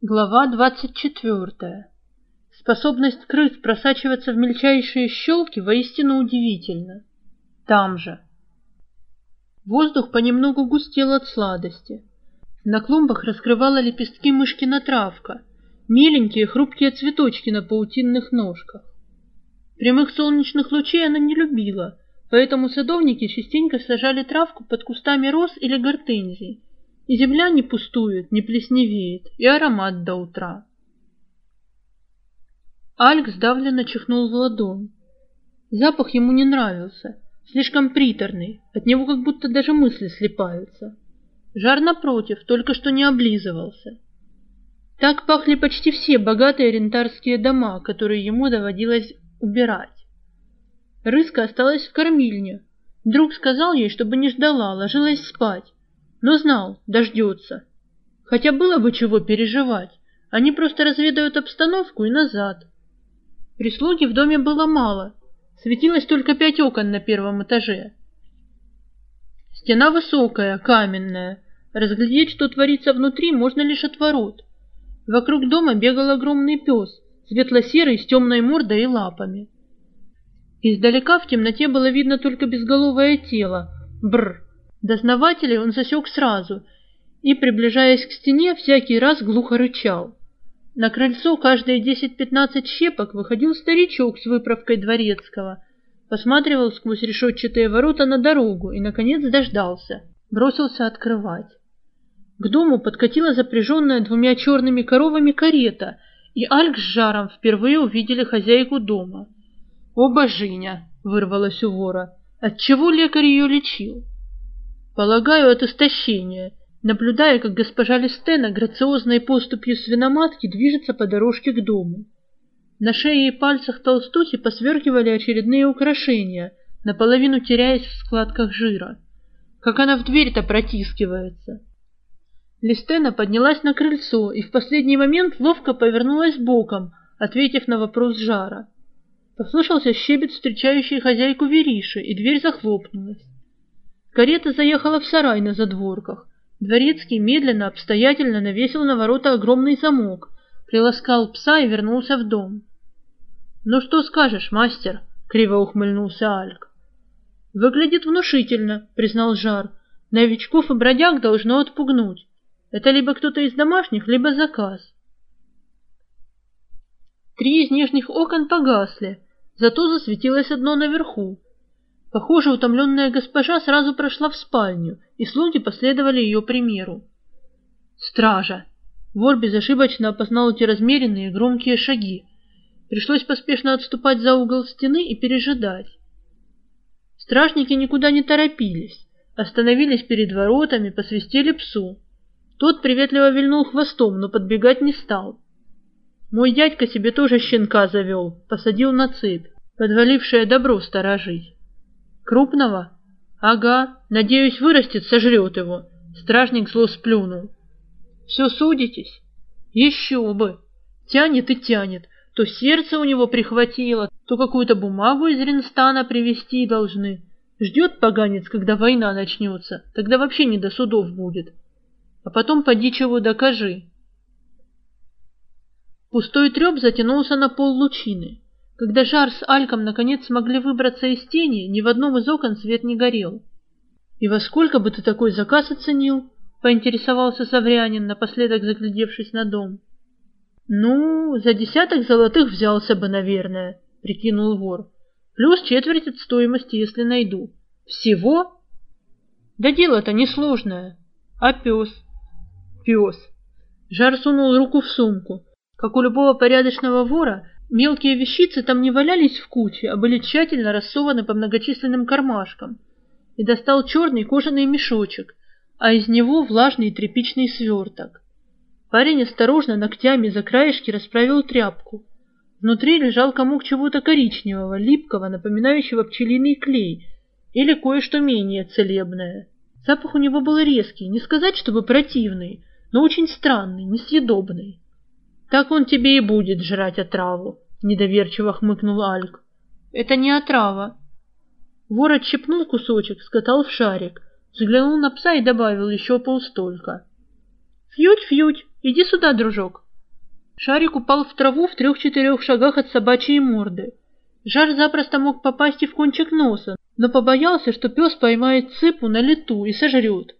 Глава двадцать четвертая. Способность крыс просачиваться в мельчайшие щелки воистину удивительна. Там же. Воздух понемногу густел от сладости. На клумбах раскрывала лепестки мышкина травка, меленькие хрупкие цветочки на паутинных ножках. Прямых солнечных лучей она не любила, поэтому садовники частенько сажали травку под кустами роз или гортензий, и земля не пустует, не плесневеет, и аромат до утра. Альк сдавленно чихнул в ладонь. Запах ему не нравился, слишком приторный, от него как будто даже мысли слепаются. Жар, напротив, только что не облизывался. Так пахли почти все богатые рентарские дома, которые ему доводилось убирать. Рыска осталась в кормильне. Друг сказал ей, чтобы не ждала, ложилась спать но знал, дождется. Хотя было бы чего переживать, они просто разведают обстановку и назад. Прислуги в доме было мало, светилось только пять окон на первом этаже. Стена высокая, каменная, разглядеть, что творится внутри, можно лишь от ворот. Вокруг дома бегал огромный пес, светло-серый, с темной мордой и лапами. Издалека в темноте было видно только безголовое тело. Бр. Дознавателей он засек сразу и, приближаясь к стене, всякий раз глухо рычал. На крыльцо каждые десять-пятнадцать щепок выходил старичок с выправкой дворецкого, посматривал сквозь решетчатые ворота на дорогу и, наконец, дождался. Бросился открывать. К дому подкатила запряженная двумя черными коровами карета, и Альк с Жаром впервые увидели хозяйку дома. «О, божиня!» — вырвалось у вора. «Отчего лекарь ее лечил?» Полагаю, от истощения, наблюдая, как госпожа Листена грациозной поступью свиноматки движется по дорожке к дому. На шее и пальцах толстухи посверкивали очередные украшения, наполовину теряясь в складках жира. Как она в дверь-то протискивается. Листена поднялась на крыльцо и в последний момент ловко повернулась боком, ответив на вопрос жара. Послышался щебет, встречающий хозяйку Вериши, и дверь захлопнулась. Карета заехала в сарай на задворках. Дворецкий медленно, обстоятельно навесил на ворота огромный замок, приласкал пса и вернулся в дом. «Ну что скажешь, мастер?» — криво ухмыльнулся Альк. «Выглядит внушительно», — признал Жар. «Новичков и бродяг должно отпугнуть. Это либо кто-то из домашних, либо заказ». Три из нижних окон погасли, зато засветилось одно наверху. Похоже, утомленная госпожа сразу прошла в спальню, и слуги последовали ее примеру. «Стража!» Вор безошибочно опознал эти размеренные громкие шаги. Пришлось поспешно отступать за угол стены и пережидать. Стражники никуда не торопились, остановились перед воротами, посвистели псу. Тот приветливо вильнул хвостом, но подбегать не стал. Мой дядька себе тоже щенка завел, посадил на цепь, подвалившее добро сторожить. Крупного? Ага, надеюсь, вырастет, сожрет его. Стражник зло сплюнул. Все судитесь? Еще бы. Тянет и тянет. То сердце у него прихватило, то какую-то бумагу из Ринстана привезти должны. Ждет поганец, когда война начнется, тогда вообще не до судов будет. А потом поди чего докажи. Пустой треп затянулся на пол лучины. Когда Жар с Альком наконец смогли выбраться из тени, ни в одном из окон свет не горел. «И во сколько бы ты такой заказ оценил?» — поинтересовался Саврянин, напоследок заглядевшись на дом. «Ну, за десяток золотых взялся бы, наверное», — прикинул вор. «Плюс четверть от стоимости, если найду». «Всего?» «Да дело-то несложное. А пес?» «Пес». Жар сунул руку в сумку. Как у любого порядочного вора, Мелкие вещицы там не валялись в куче, а были тщательно рассованы по многочисленным кармашкам. И достал черный кожаный мешочек, а из него влажный тряпичный сверток. Парень осторожно ногтями за краешки расправил тряпку. Внутри лежал комок чего-то коричневого, липкого, напоминающего пчелиный клей, или кое-что менее целебное. Запах у него был резкий, не сказать, чтобы противный, но очень странный, несъедобный. Так он тебе и будет жрать отраву, недоверчиво хмыкнул Альк. Это не отрава. Вор отщепнул кусочек, скатал в шарик, взглянул на пса и добавил еще полстолько. Фьють, фьють, иди сюда, дружок. Шарик упал в траву в трех-четырех шагах от собачьей морды. Жар запросто мог попасть и в кончик носа, но побоялся, что пес поймает цыпу на лету и сожрет.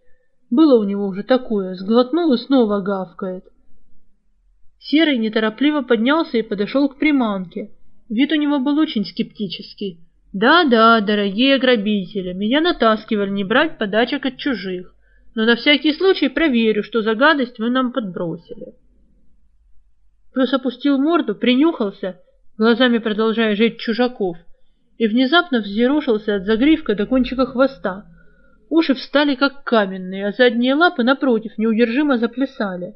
Было у него уже такое, сглотнул и снова гавкает. Серый неторопливо поднялся и подошел к приманке. Вид у него был очень скептический. «Да-да, дорогие грабители, меня натаскивали не брать подачек от чужих, но на всякий случай проверю, что за гадость вы нам подбросили». Пес опустил морду, принюхался, глазами продолжая жить чужаков, и внезапно взъерошился от загривка до кончика хвоста. Уши встали как каменные, а задние лапы, напротив, неудержимо заплясали.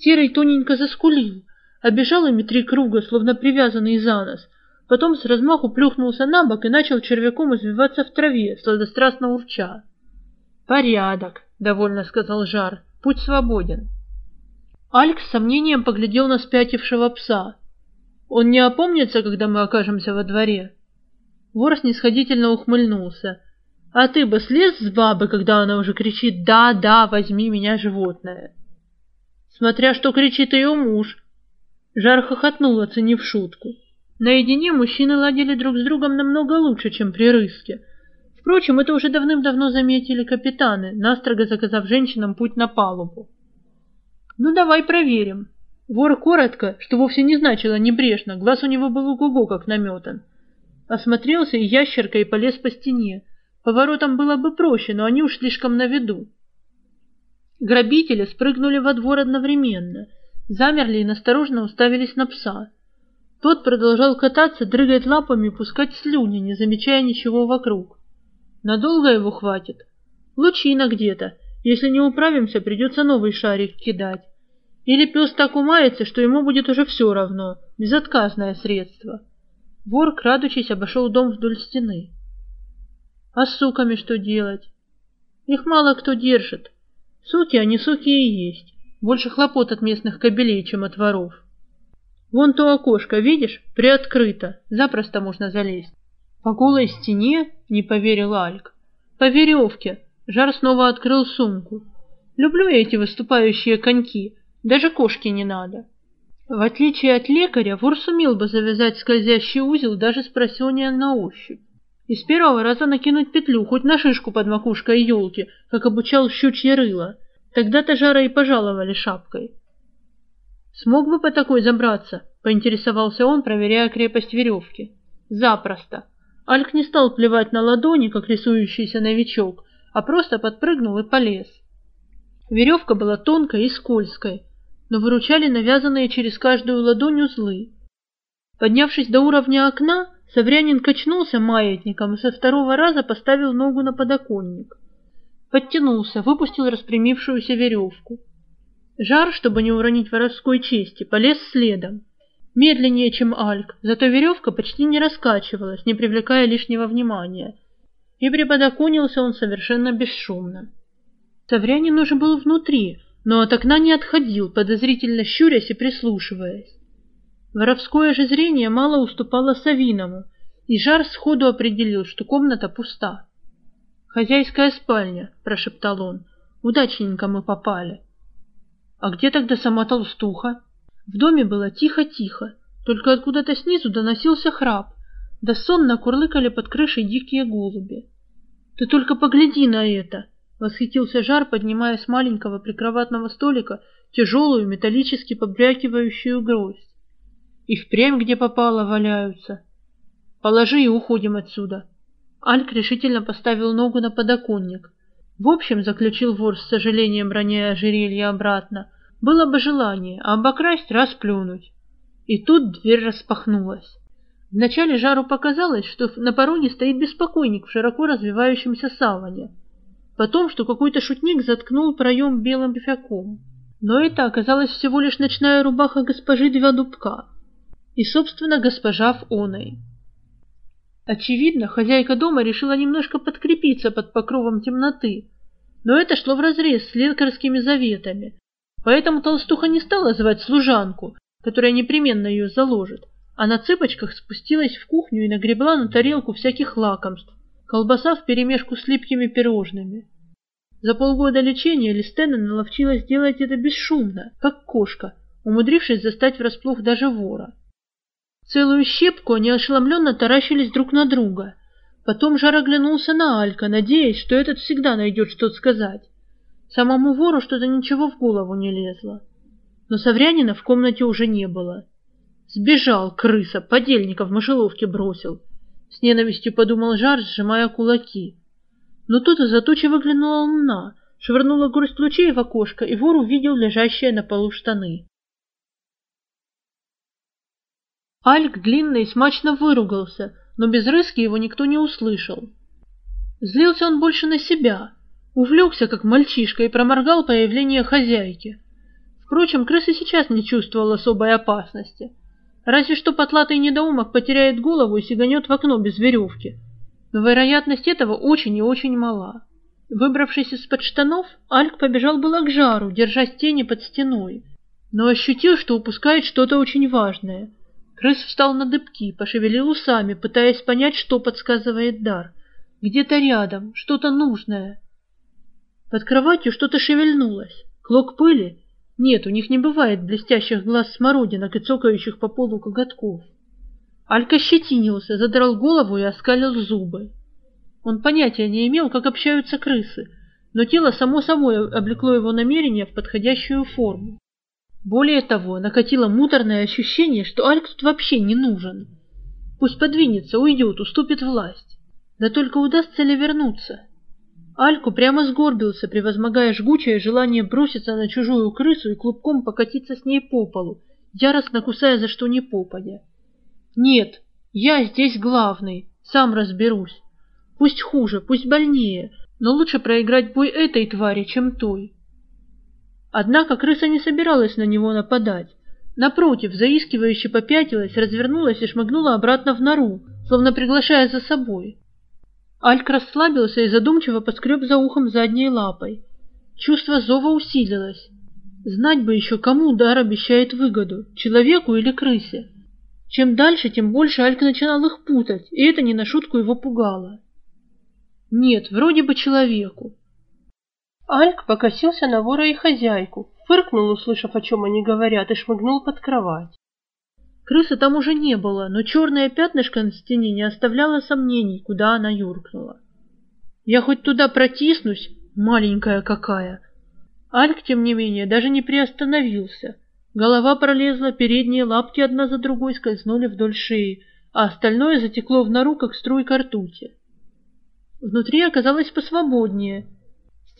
Серый тоненько заскулил, обежал ими три круга, словно привязанный за нос, потом с размаху плюхнулся на бок и начал червяком извиваться в траве, сладострастно урча. «Порядок», — довольно сказал Жар, — «путь свободен». Альк с сомнением поглядел на спятившего пса. «Он не опомнится, когда мы окажемся во дворе?» Вор снисходительно ухмыльнулся. «А ты бы слез с бабы, когда она уже кричит «Да, да, возьми меня, животное!» Смотря что кричит ее муж. Жар хохотнул, оценив шутку. Наедине мужчины ладили друг с другом намного лучше, чем при рыске. Впрочем, это уже давным-давно заметили капитаны, настрого заказав женщинам путь на палубу. «Ну, давай проверим». Вор коротко, что вовсе не значило небрежно, глаз у него был у как наметан. Осмотрелся и ящеркой полез по стене. Поворотом было бы проще, но они уж слишком на виду. Грабители спрыгнули во двор одновременно, замерли и насторожно уставились на пса. Тот продолжал кататься, дрыгать лапами, пускать слюни, не замечая ничего вокруг. Надолго его хватит? Лучина где-то. Если не управимся, придется новый шарик кидать. Или пес так умается, что ему будет уже все равно. Безотказное средство. Вор, крадучись, обошел дом вдоль стены. А с суками что делать? Их мало кто держит. Суки, они суки и есть. Больше хлопот от местных кобелей, чем от воров. Вон то окошко, видишь, приоткрыто, запросто можно залезть. По голой стене, не поверил Альк. По веревке. Жар снова открыл сумку. Люблю я эти выступающие коньки, даже кошки не надо. В отличие от лекаря, вор сумел бы завязать скользящий узел даже с просонья на ощупь и с первого раза накинуть петлю хоть на шишку под макушкой елки, как обучал щучье рыло. Тогда-то жара и пожаловали шапкой. «Смог бы по такой забраться?» — поинтересовался он, проверяя крепость веревки. «Запросто». Альк не стал плевать на ладони, как рисующийся новичок, а просто подпрыгнул и полез. Веревка была тонкой и скользкой, но выручали навязанные через каждую ладонь узлы. Поднявшись до уровня окна, Саврянин качнулся маятником и со второго раза поставил ногу на подоконник. Подтянулся, выпустил распрямившуюся веревку. Жар, чтобы не уронить воровской чести, полез следом. Медленнее, чем Альк, зато веревка почти не раскачивалась, не привлекая лишнего внимания. И приподоконился он совершенно бесшумно. Саврянин уже был внутри, но от окна не отходил, подозрительно щурясь и прислушиваясь. Воровское же зрение мало уступало Савиному, и Жар сходу определил, что комната пуста. «Хозяйская спальня», — прошептал он. «Удачненько мы попали». «А где тогда сама толстуха?» В доме было тихо-тихо, только откуда-то снизу доносился храп, да сонно курлыкали под крышей дикие голуби. «Ты только погляди на это!» — восхитился Жар, поднимая с маленького прикроватного столика тяжелую металлически побрякивающую гроздь. И впрямь где попало валяются. Положи и уходим отсюда. Альк решительно поставил ногу на подоконник. В общем, заключил вор с сожалением, роняя ожерелье обратно, было бы желание, обокрасть расплюнуть. И тут дверь распахнулась. Вначале Жару показалось, что на пороге стоит беспокойник в широко развивающемся саване. Потом, что какой-то шутник заткнул проем белым бифяком. Но это оказалась всего лишь ночная рубаха госпожи Два Дубка и, собственно, госпожа в оной. Очевидно, хозяйка дома решила немножко подкрепиться под покровом темноты, но это шло вразрез с лекарскими заветами, поэтому толстуха не стала звать служанку, которая непременно ее заложит, а на цыпочках спустилась в кухню и нагребла на тарелку всяких лакомств, колбаса вперемешку с липкими пирожными. За полгода лечения Листена наловчилась делать это бесшумно, как кошка, умудрившись застать врасплох даже вора. Целую щепку они ошеломленно таращились друг на друга. Потом Жар оглянулся на Алька, надеясь, что этот всегда найдет что сказать. Самому вору что-то ничего в голову не лезло. Но Саврянина в комнате уже не было. Сбежал, крыса, подельника в мышеловке бросил. С ненавистью подумал Жар, сжимая кулаки. Но тут из-за тучи выглянула луна, швырнула горсть лучей в окошко, и вор увидел лежащие на полу штаны. Альк длинно и смачно выругался, но без рыски его никто не услышал. Злился он больше на себя, увлекся, как мальчишка, и проморгал появление хозяйки. Впрочем, крыса сейчас не чувствовал особой опасности. Разве что потлатый недоумок потеряет голову и сиганет в окно без веревки. Но вероятность этого очень и очень мала. Выбравшись из-под штанов, Альк побежал было к жару, держась тени под стеной, но ощутил, что упускает что-то очень важное. Крыс встал на дыбки, пошевелил усами, пытаясь понять, что подсказывает дар. Где-то рядом, что-то нужное. Под кроватью что-то шевельнулось. Клок пыли? Нет, у них не бывает блестящих глаз смородинок и цокающих по полу коготков. Алька щетинился, задрал голову и оскалил зубы. Он понятия не имел, как общаются крысы, но тело само собой облекло его намерение в подходящую форму. Более того, накатило муторное ощущение, что Альк тут вообще не нужен. Пусть подвинется, уйдет, уступит власть. Да только удастся ли вернуться? Альку прямо сгорбился, превозмогая жгучее желание броситься на чужую крысу и клубком покатиться с ней по полу, яростно кусая за что ни попадя. «Нет, я здесь главный, сам разберусь. Пусть хуже, пусть больнее, но лучше проиграть бой этой твари, чем той. Однако крыса не собиралась на него нападать. Напротив, заискивающе попятилась, развернулась и шмыгнула обратно в нору, словно приглашая за собой. Альк расслабился и задумчиво поскреб за ухом задней лапой. Чувство зова усилилось. Знать бы еще, кому удар обещает выгоду, человеку или крысе. Чем дальше, тем больше Альк начинал их путать, и это не на шутку его пугало. Нет, вроде бы человеку. Альк покосился на вора и хозяйку, фыркнул, услышав, о чем они говорят, и шмыгнул под кровать. Крысы там уже не было, но черное пятнышко на стене не оставляло сомнений, куда она юркнула. Я хоть туда протиснусь, маленькая какая. Альк, тем не менее, даже не приостановился. Голова пролезла, передние лапки одна за другой скользнули вдоль шеи, а остальное затекло в нору, как струйка ртути. Внутри оказалось посвободнее.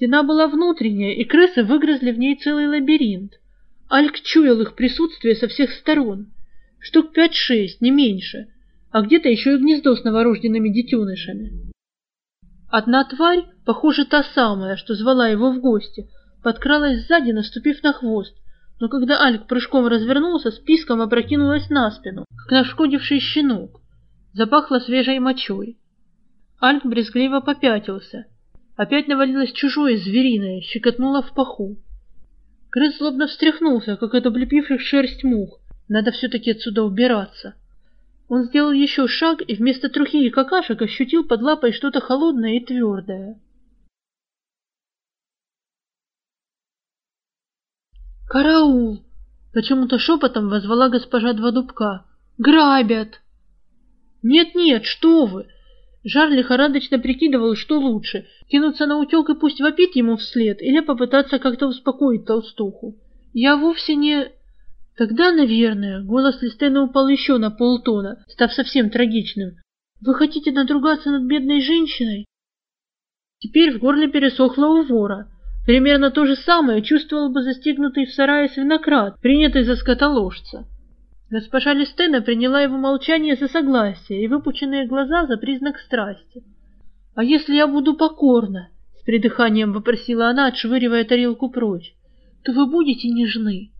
Стена была внутренняя, и крысы выгрызли в ней целый лабиринт. Альк чуял их присутствие со всех сторон. Штук пять-шесть, не меньше. А где-то еще и гнездо с новорожденными детенышами. Одна тварь, похоже, та самая, что звала его в гости, подкралась сзади, наступив на хвост, но когда Альк прыжком развернулся, списком опрокинулась на спину, как нашкодивший щенок. Запахло свежей мочой. Альк брезгливо попятился. Опять навалилось чужое звериное, щекотнуло в паху. Крыс злобно встряхнулся, как от облепивших шерсть мух. Надо все-таки отсюда убираться. Он сделал еще шаг и вместо трухи и какашек ощутил под лапой что-то холодное и твердое. «Караул!» — почему-то шепотом возвала госпожа Дводубка. «Грабят!» «Нет-нет, что вы!» Жар лихорадочно прикидывал, что лучше — кинуться на утек и пусть вопит ему вслед, или попытаться как-то успокоить толстуху. Я вовсе не... Тогда, наверное, голос Листена упал еще на полтона, став совсем трагичным. Вы хотите надругаться над бедной женщиной? Теперь в горле пересохло у вора. Примерно то же самое чувствовал бы застигнутый в сарае свинократ, принятый за скотоложца. Госпожа Листена приняла его молчание за согласие и выпученные глаза за признак страсти. «А если я буду покорна?» — с придыханием вопросила она, отшвыривая тарелку прочь. «То вы будете нежны?»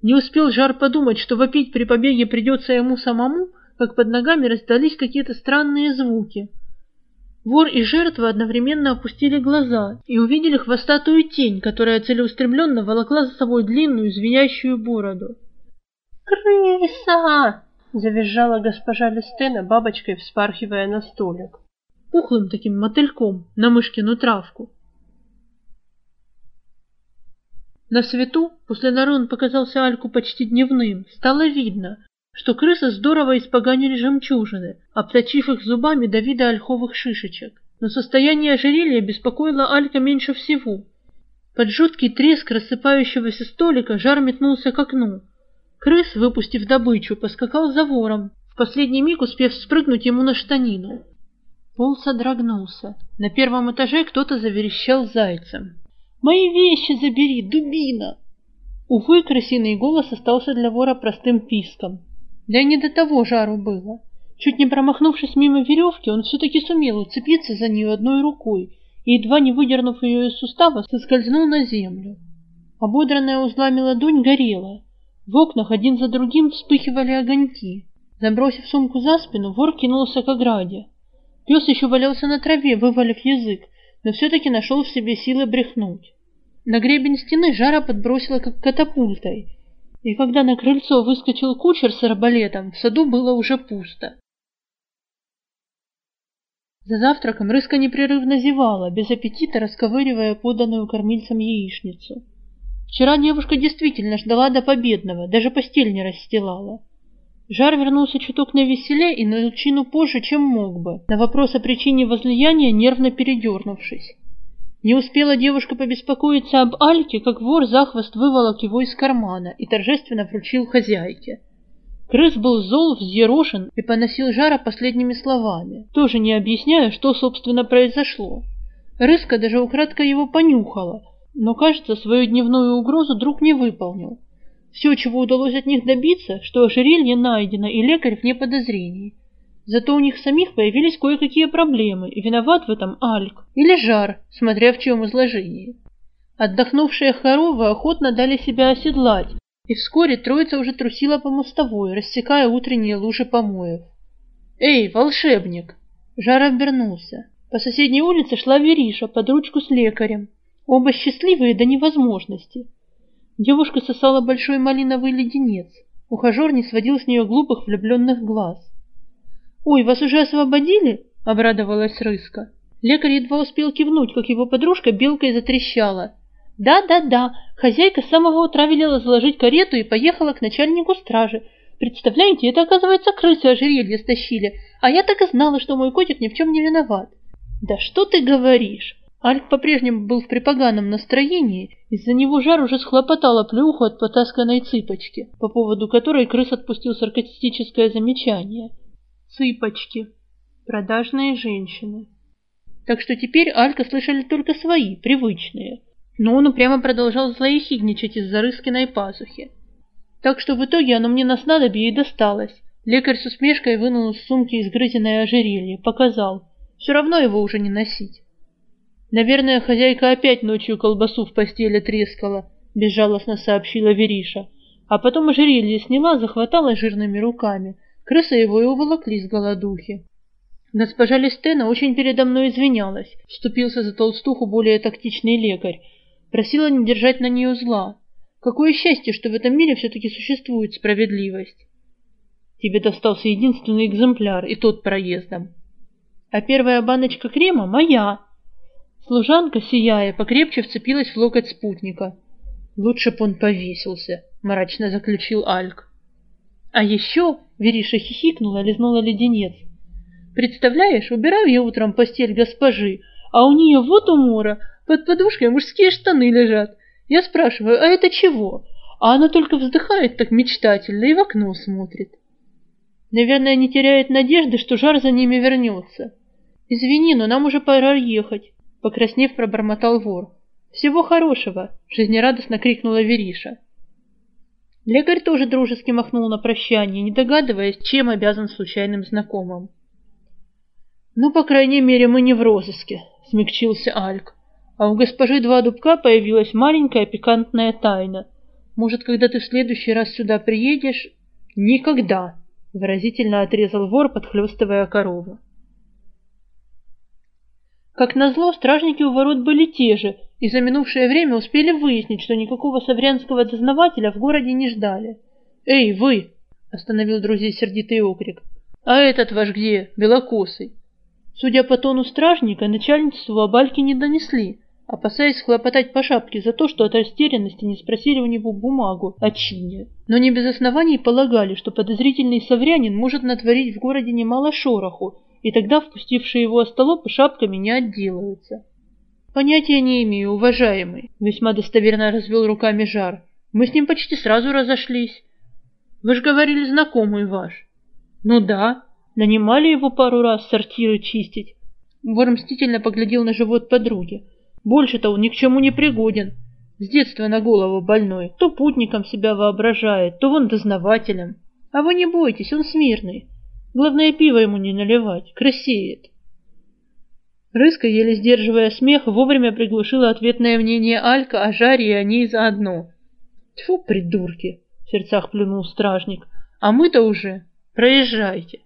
Не успел Жар подумать, что вопить при побеге придется ему самому, как под ногами раздались какие-то странные звуки. Вор и жертва одновременно опустили глаза и увидели хвостатую тень, которая целеустремленно волокла за собой длинную звенящую бороду. «Крыса!» — завизжала госпожа Листена бабочкой, вспархивая на столик. Пухлым таким мотыльком на мышкину травку. На свету, после норы он показался Альку почти дневным, стало видно, что крысы здорово испоганили жемчужины, обточив их зубами до вида ольховых шишечек. Но состояние ожерелья беспокоило Алька меньше всего. Под жуткий треск рассыпающегося столика жар метнулся к окну. Крыс, выпустив добычу, поскакал за вором, в последний миг успев спрыгнуть ему на штанину. Пол содрогнулся. На первом этаже кто-то заверещал зайцем. «Мои вещи забери, дубина!» Увы, крысиный голос остался для вора простым писком. Да и не до того жару было. Чуть не промахнувшись мимо веревки, он все-таки сумел уцепиться за нее одной рукой и, едва не выдернув ее из сустава, соскользнул на землю. Ободранная узлами ладонь горела. В окнах один за другим вспыхивали огоньки. Забросив сумку за спину, вор кинулся к ограде. Пес еще валялся на траве, вывалив язык, но все-таки нашел в себе силы брехнуть. На гребень стены жара подбросила как катапультой, и когда на крыльцо выскочил кучер с арбалетом, в саду было уже пусто. За завтраком рыска непрерывно зевала, без аппетита расковыривая поданную кормильцем яичницу. Вчера девушка действительно ждала до победного, даже постель не расстилала. Жар вернулся чуток на веселе и на лучину позже, чем мог бы, на вопрос о причине возлияния нервно передернувшись. Не успела девушка побеспокоиться об Альке, как вор захвост выволок его из кармана и торжественно вручил хозяйке. Крыс был зол, взъерошен и поносил жара последними словами, тоже не объясняя, что, собственно, произошло. Рыска даже украдкой его понюхала, но, кажется, свою дневную угрозу друг не выполнил. Все, чего удалось от них добиться, что ожерелье найдено и лекарь вне подозрений – Зато у них самих появились кое-какие проблемы, и виноват в этом Альк или Жар, смотря в чем изложении. Отдохнувшие коровы охотно дали себя оседлать, и вскоре троица уже трусила по мостовой, рассекая утренние лужи помоев. «Эй, волшебник!» Жар обернулся. По соседней улице шла Вериша под ручку с лекарем. Оба счастливые до невозможности. Девушка сосала большой малиновый леденец. Ухажер не сводил с нее глупых влюбленных глаз. «Ой, вас уже освободили?» — обрадовалась Рыска. Лекарь едва успел кивнуть, как его подружка белкой затрещала. «Да-да-да, хозяйка с самого утра велела заложить карету и поехала к начальнику стражи. Представляете, это, оказывается, крысы ожерелье стащили, а я так и знала, что мой котик ни в чем не виноват». «Да что ты говоришь?» Альк по-прежнему был в припоганом настроении, из-за него жар уже схлопотала плюху от потасканной цыпочки, по поводу которой крыс отпустил саркастическое замечание – цыпочки, продажные женщины. Так что теперь Алька слышали только свои, привычные. Но он упрямо продолжал злоехидничать из-за Рыскиной пазухи. Так что в итоге оно мне на снадобье и досталось. Лекарь с усмешкой вынул из сумки изгрызенное ожерелье, показал. Все равно его уже не носить. Наверное, хозяйка опять ночью колбасу в постели трескала, безжалостно сообщила Вериша. А потом ожерелье сняла, захватала жирными руками, Крысы его и уволокли с голодухи. Госпожа Листена очень передо мной извинялась, вступился за толстуху более тактичный лекарь, просила не держать на нее зла. Какое счастье, что в этом мире все-таки существует справедливость. Тебе достался единственный экземпляр, и тот проездом. А первая баночка крема моя. Служанка, сияя, покрепче вцепилась в локоть спутника. Лучше б он повесился, мрачно заключил Альк. А еще Вериша хихикнула, лизнула леденец. Представляешь, убираю я утром постель госпожи, а у нее вот умора, под подушкой мужские штаны лежат. Я спрашиваю, а это чего? А она только вздыхает так мечтательно и в окно смотрит. Наверное, не теряет надежды, что жар за ними вернется. Извини, но нам уже пора ехать, покраснев, пробормотал вор. Всего хорошего, жизнерадостно крикнула Вериша. Лекарь тоже дружески махнул на прощание, не догадываясь, чем обязан случайным знакомым. «Ну, по крайней мере, мы не в розыске», — смягчился Альк. «А у госпожи Два Дубка появилась маленькая пикантная тайна. Может, когда ты в следующий раз сюда приедешь...» «Никогда!» — выразительно отрезал вор, подхлестывая корову. Как назло, стражники у ворот были те же, и за минувшее время успели выяснить, что никакого саврянского дознавателя в городе не ждали. «Эй, вы!» — остановил друзей сердитый окрик. «А этот ваш где? Белокосый?» Судя по тону стражника, начальницу об Альке не донесли, опасаясь хлопотать по шапке за то, что от растерянности не спросили у него бумагу о чине. Но не без оснований полагали, что подозрительный саврянин может натворить в городе немало шороху, и тогда впустившие его остолопы шапками не отделаются. «Понятия не имею, уважаемый», — весьма достоверно развел руками Жар. «Мы с ним почти сразу разошлись. Вы же говорили, знакомый ваш». «Ну да. Нанимали его пару раз сортиры чистить». Вор мстительно поглядел на живот подруги. «Больше-то он ни к чему не пригоден. С детства на голову больной. То путником себя воображает, то вон дознавателем. А вы не бойтесь, он смирный. Главное, пиво ему не наливать, красеет». Рыска, еле сдерживая смех, вовремя приглушила ответное мнение Алька о жаре и о ней заодно. «Тьфу, придурки!» — в сердцах плюнул стражник. «А мы-то уже... Проезжайте!»